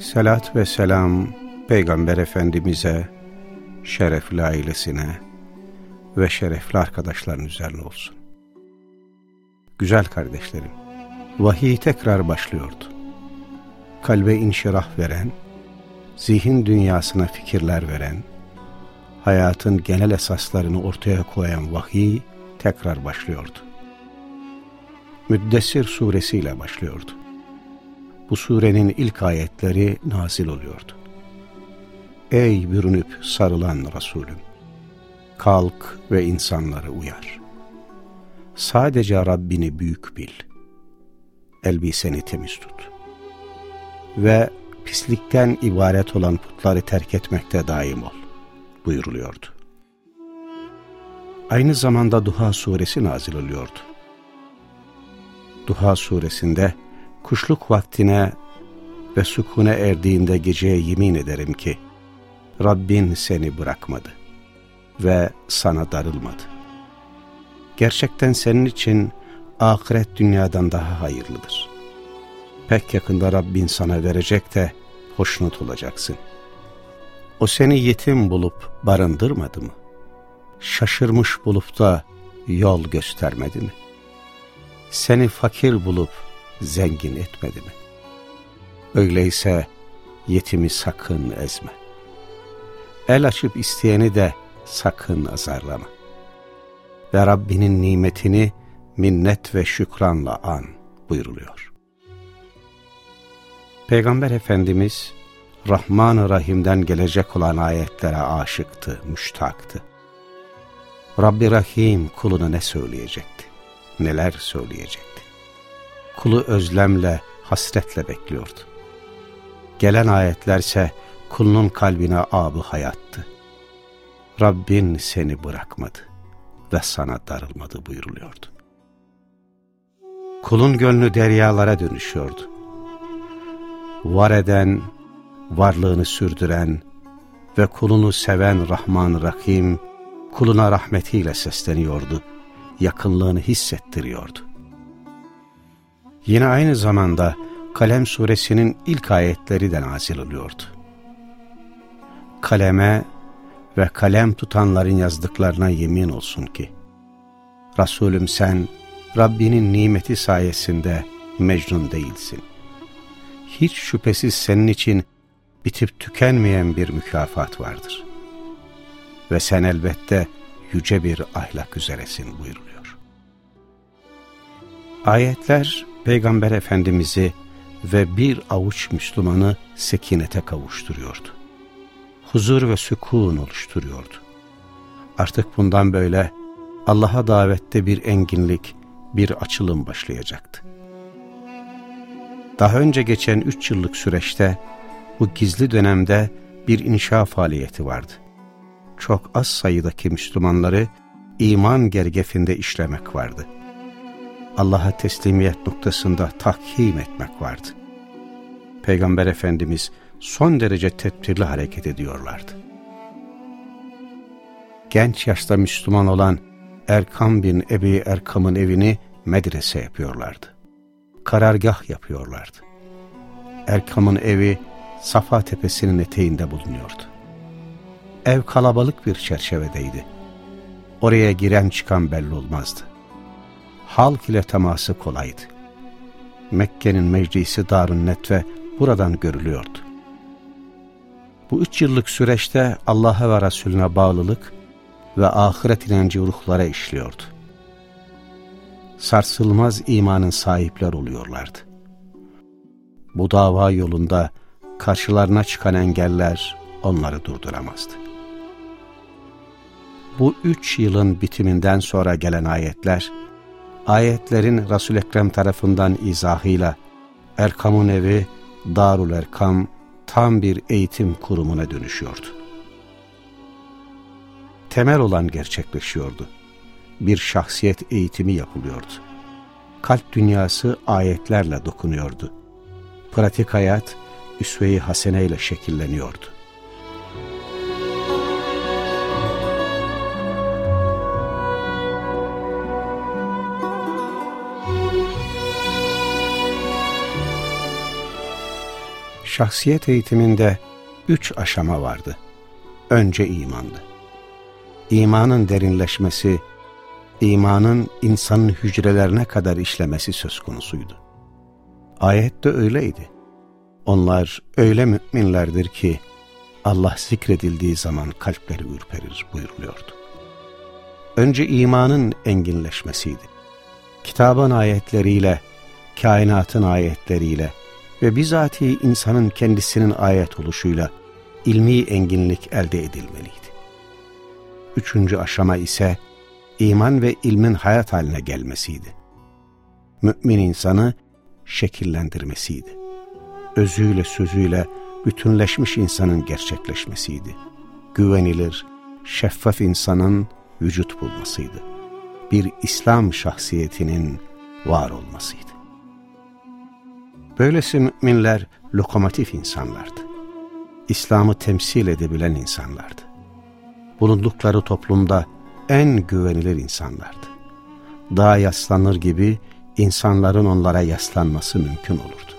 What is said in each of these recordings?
Selat ve selam Peygamber Efendimiz'e, şerefli ailesine ve şerefli arkadaşların üzerine olsun. Güzel kardeşlerim, vahiy tekrar başlıyordu. Kalbe inşirah veren, zihin dünyasına fikirler veren, hayatın genel esaslarını ortaya koyan vahiy tekrar başlıyordu. Müddessir suresiyle başlıyordu. Bu surenin ilk ayetleri nazil oluyordu. Ey bürünüp sarılan Resulüm! Kalk ve insanları uyar. Sadece Rabbini büyük bil. Elbiseni temiz tut. Ve pislikten ibaret olan putları terk etmekte daim ol buyuruluyordu. Aynı zamanda Duha suresi nazil oluyordu. Duha suresinde kuşluk vaktine ve sukune erdiğinde geceye yemin ederim ki Rabbin seni bırakmadı ve sana darılmadı. Gerçekten senin için ahiret dünyadan daha hayırlıdır. Pek yakında Rabbin sana verecek de hoşnut olacaksın. O seni yetim bulup barındırmadı mı? Şaşırmış bulup da yol göstermedi mi? Seni fakir bulup zengin etmedi mi? Öyleyse yetimi sakın ezme. El açıp isteyeni de sakın azarlama. Ve Rabbinin nimetini minnet ve şükranla an buyuruluyor. Peygamber Efendimiz Rahman-ı Rahim'den gelecek olan ayetlere aşıktı, müştaktı. Rabbi Rahim kuluna ne söyleyecekti? Neler söyleyecekti? Kulu özlemle, hasretle bekliyordu. Gelen ayetlerse kulunun kalbine abı hayattı. Rabbin seni bırakmadı ve sana darılmadı buyuruluyordu. Kulun gönlü deryalara dönüşüyordu. Var eden, varlığını sürdüren ve kulunu seven Rahman Rahim, kuluna rahmetiyle sesleniyordu, yakınlığını hissettiriyordu. Yine aynı zamanda Kalem suresinin ilk ayetleri de nazil oluyordu. Kaleme ve kalem tutanların yazdıklarına yemin olsun ki, Resulüm sen Rabbinin nimeti sayesinde mecnun değilsin. Hiç şüphesiz senin için bitip tükenmeyen bir mükafat vardır. Ve sen elbette yüce bir ahlak üzeresin buyuruluyor. Ayetler Peygamber Efendimiz'i ve bir avuç Müslümanı sekinete kavuşturuyordu. Huzur ve sükun oluşturuyordu. Artık bundan böyle Allah'a davette bir enginlik, bir açılım başlayacaktı. Daha önce geçen üç yıllık süreçte bu gizli dönemde bir inşa faaliyeti vardı. Çok az sayıdaki Müslümanları iman gergefinde işlemek vardı. Allah'a teslimiyet noktasında tahkim etmek vardı. Peygamber Efendimiz son derece tedbirli hareket ediyorlardı. Genç yaşta Müslüman olan Erkam bin Ebi Erkam'ın evini medrese yapıyorlardı. Karargah yapıyorlardı. Erkam'ın evi Safa Tepesi'nin eteğinde bulunuyordu. Ev kalabalık bir çerçevedeydi. Oraya giren çıkan belli olmazdı. Halk ile teması kolaydı. Mekke'nin meclisi Darun Netve buradan görülüyordu. Bu üç yıllık süreçte Allah'a ve Resulüne bağlılık ve ahiret inancı ruhlara işliyordu. Sarsılmaz imanın sahipler oluyorlardı. Bu dava yolunda karşılarına çıkan engeller onları durduramazdı. Bu üç yılın bitiminden sonra gelen ayetler, ayetlerin Resul-i Ekrem tarafından izahıyla Erkam'ın evi Darul Erkam, tam bir eğitim kurumuna dönüşüyordu. Temel olan gerçekleşiyordu. Bir şahsiyet eğitimi yapılıyordu. Kalp dünyası ayetlerle dokunuyordu. Pratik hayat üsve-i hasene şekilleniyordu. Şahsiyet eğitiminde üç aşama vardı. Önce imandı. İmanın derinleşmesi, imanın insanın hücrelerine kadar işlemesi söz konusuydu. Ayette öyleydi. Onlar öyle müminlerdir ki Allah zikredildiği zaman kalpleri ürperir buyuruluyordu. Önce imanın enginleşmesiydi. Kitabın ayetleriyle, kainatın ayetleriyle, ve bizatihi insanın kendisinin ayet oluşuyla ilmi enginlik elde edilmeliydi. Üçüncü aşama ise iman ve ilmin hayat haline gelmesiydi. Mümin insanı şekillendirmesiydi. Özüyle sözüyle bütünleşmiş insanın gerçekleşmesiydi. Güvenilir, şeffaf insanın vücut bulmasıydı. Bir İslam şahsiyetinin var olmasıydı. Böylesi müminler lokomotif insanlardı. İslam'ı temsil edebilen insanlardı. Bulundukları toplumda en güvenilir insanlardı. Dağa yaslanır gibi insanların onlara yaslanması mümkün olurdu.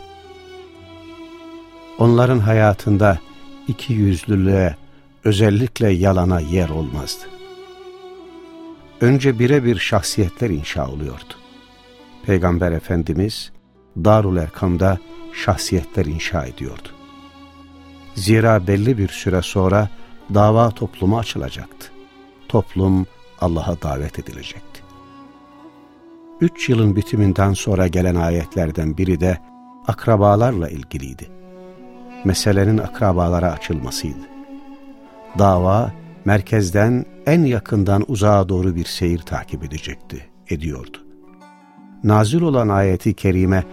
Onların hayatında iki yüzlülüğe, özellikle yalana yer olmazdı. Önce birebir şahsiyetler inşa oluyordu. Peygamber Efendimiz Darul Erkam'da şahsiyetler inşa ediyordu. Zira belli bir süre sonra dava toplumu açılacaktı. Toplum Allah'a davet edilecekti. Üç yılın bitiminden sonra gelen ayetlerden biri de akrabalarla ilgiliydi. Meselenin akrabalara açılmasıydı. Dava merkezden en yakından uzağa doğru bir seyir takip edecekti, ediyordu. Nazil olan ayeti kerime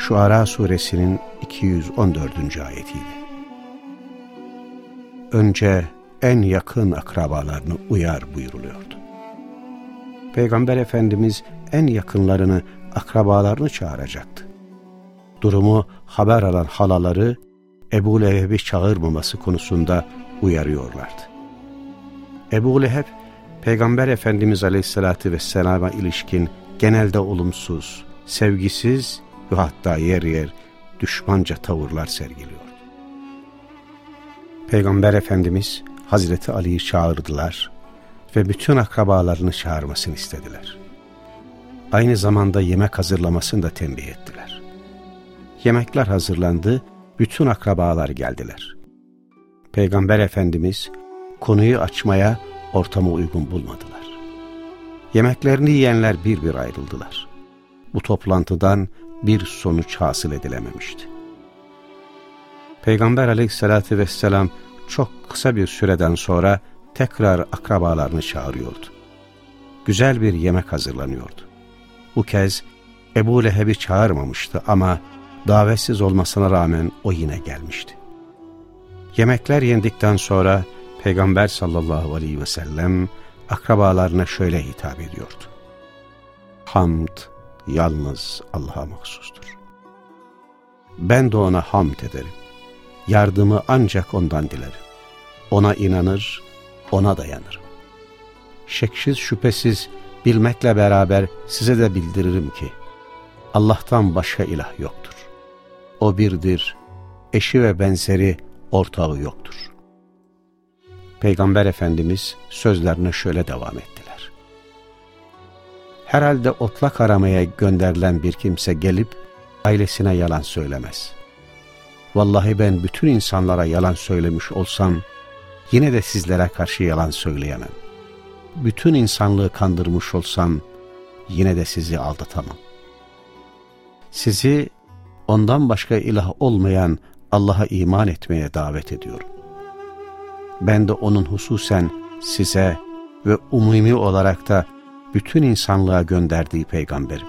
Şuara suresinin 214. ayetiydi. Önce en yakın akrabalarını uyar buyuruluyordu. Peygamber Efendimiz en yakınlarını, akrabalarını çağıracaktı. Durumu haber alan halaları Ebu Leheb'i çağırmaması konusunda uyarıyorlardı. Ebu Leheb, Peygamber Efendimiz Aleyhisselatü Vesselam'a ilişkin genelde olumsuz, sevgisiz ve hatta yer yer düşmanca tavırlar sergiliyordu. Peygamber Efendimiz Hazreti Ali'yi çağırdılar ve bütün akrabalarını çağırmasını istediler. Aynı zamanda yemek hazırlamasını da tembih ettiler. Yemekler hazırlandı, bütün akrabalar geldiler. Peygamber Efendimiz konuyu açmaya ortamı uygun bulmadılar. Yemeklerini yiyenler bir bir ayrıldılar. Bu toplantıdan bir sonuç hasıl edilememişti. Peygamber aleyhissalatü vesselam çok kısa bir süreden sonra tekrar akrabalarını çağırıyordu. Güzel bir yemek hazırlanıyordu. Bu kez Ebu Leheb'i çağırmamıştı ama davetsiz olmasına rağmen o yine gelmişti. Yemekler yendikten sonra Peygamber sallallahu aleyhi ve sellem akrabalarına şöyle hitap ediyordu. Hamd, yalnız Allah'a mahsustur. Ben de ona hamd ederim. Yardımı ancak ondan dilerim. Ona inanır, ona dayanırım. Şeksiz şüphesiz bilmekle beraber size de bildiririm ki Allah'tan başka ilah yoktur. O birdir, eşi ve benzeri ortağı yoktur. Peygamber Efendimiz sözlerine şöyle devam etti herhalde otlak aramaya gönderilen bir kimse gelip ailesine yalan söylemez. Vallahi ben bütün insanlara yalan söylemiş olsam yine de sizlere karşı yalan söyleyemem. Bütün insanlığı kandırmış olsam yine de sizi aldatamam. Sizi ondan başka ilah olmayan Allah'a iman etmeye davet ediyorum. Ben de onun hususen size ve umumi olarak da bütün insanlığa gönderdiği peygamberim.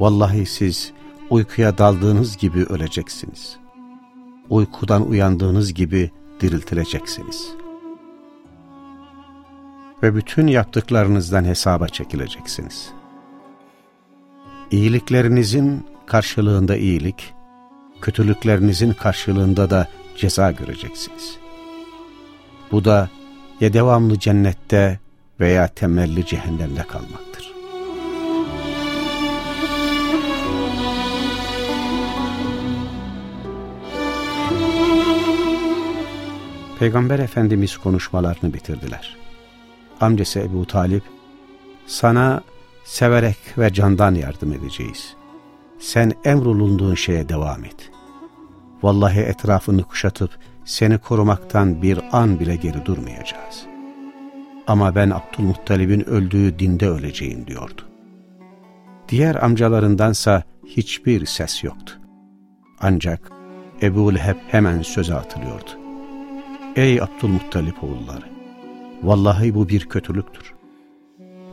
Vallahi siz uykuya daldığınız gibi öleceksiniz. uykudan uyandığınız gibi diriltileceksiniz. Ve bütün yaptıklarınızdan hesaba çekileceksiniz. İyiliklerinizin karşılığında iyilik, kötülüklerinizin karşılığında da ceza göreceksiniz. Bu da ya devamlı cennette veya temelli cehennemde kalmaktır. Peygamber Efendimiz konuşmalarını bitirdiler. Amcası Ebu Talip, sana severek ve candan yardım edeceğiz. Sen emrolunduğun şeye devam et. Vallahi etrafını kuşatıp seni korumaktan bir an bile geri durmayacağız. Ama ben Abdülmuttalib'in öldüğü dinde öleceğim diyordu. Diğer amcalarındansa hiçbir ses yoktu. Ancak Ebu Leheb hemen söze atılıyordu. Ey Abdülmuttalip oğulları! Vallahi bu bir kötülüktür.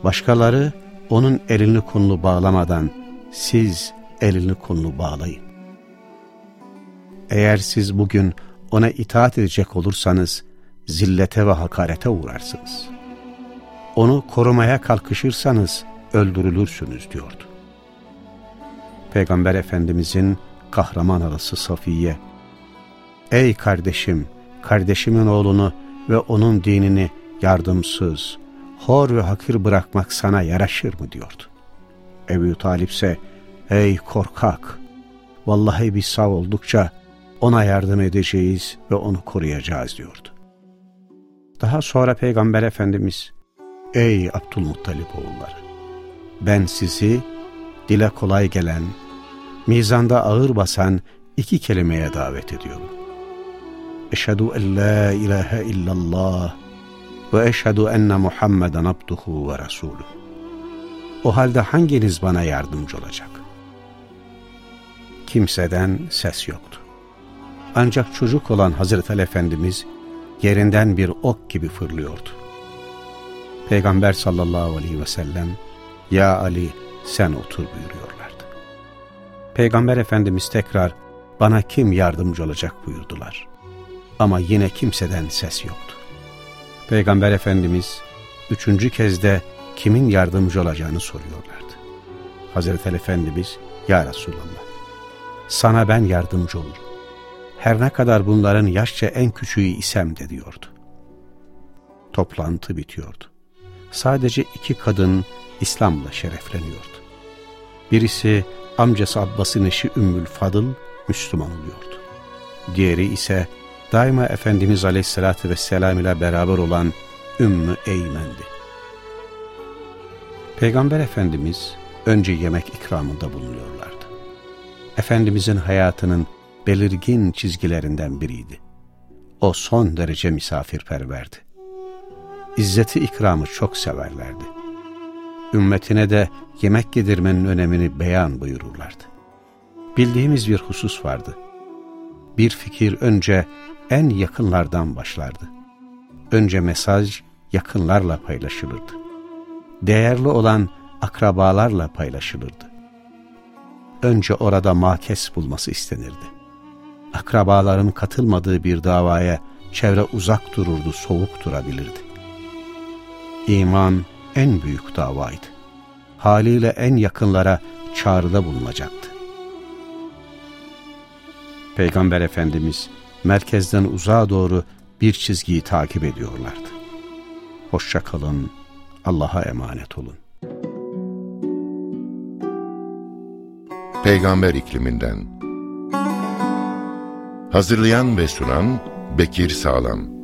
Başkaları onun elini kolunu bağlamadan siz elini kolunu bağlayın. Eğer siz bugün ona itaat edecek olursanız zillete ve hakarete uğrarsınız. Onu korumaya kalkışırsanız öldürülürsünüz diyordu. Peygamber Efendimizin kahraman arası Safiye, Ey kardeşim, kardeşimin oğlunu ve onun dinini yardımsız, hor ve hakir bırakmak sana yaraşır mı diyordu. Ebu Talip ise, ey korkak, vallahi biz sağ oldukça ona yardım edeceğiz ve onu koruyacağız diyordu. Daha sonra Peygamber Efendimiz, ey Abdülmuttalip oğulları, ben sizi dile kolay gelen, mizanda ağır basan iki kelimeye davet ediyorum. Eşhedü en la ilahe illallah ve eşhedü enne Muhammeden abduhu ve resuluhu. O halde hanginiz bana yardımcı olacak? Kimseden ses yoktu. Ancak çocuk olan Hazreti Ali Efendimiz yerinden bir ok gibi fırlıyordu. Peygamber sallallahu aleyhi ve sellem, Ya Ali sen otur buyuruyorlardı. Peygamber Efendimiz tekrar, bana kim yardımcı olacak buyurdular. Ama yine kimseden ses yoktu. Peygamber Efendimiz üçüncü kez de kimin yardımcı olacağını soruyorlardı. Hazreti Ali Efendimiz, Ya Resulallah, sana ben yardımcı olurum. Her ne kadar bunların yaşça en küçüğü isem de diyordu. Toplantı bitiyordu. Sadece iki kadın İslam'la şerefleniyordu. Birisi amcası Abbas'ın eşi Ümmül Fadıl Müslüman oluyordu. Diğeri ise daima Efendimiz Aleyhisselatü Vesselam ile beraber olan Ümmü Eymen'di. Peygamber Efendimiz önce yemek ikramında bulunuyorlardı. Efendimizin hayatının belirgin çizgilerinden biriydi. O son derece misafirperverdi. İzzeti ikramı çok severlerdi. Ümmetine de yemek yedirmenin önemini beyan buyururlardı. Bildiğimiz bir husus vardı. Bir fikir önce en yakınlardan başlardı. Önce mesaj yakınlarla paylaşılırdı. Değerli olan akrabalarla paylaşılırdı. Önce orada makes bulması istenirdi. Akrabaların katılmadığı bir davaya çevre uzak dururdu, soğuk durabilirdi. İman en büyük davaydı. Haliyle en yakınlara çağrıda bulunacaktı. Peygamber Efendimiz merkezden uzağa doğru bir çizgiyi takip ediyorlardı. Hoşça kalın, Allah'a emanet olun. Peygamber ikliminden Hazırlayan ve sunan Bekir Sağlam